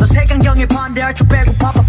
너 색안경에 반대할 줄 빼고 봐봐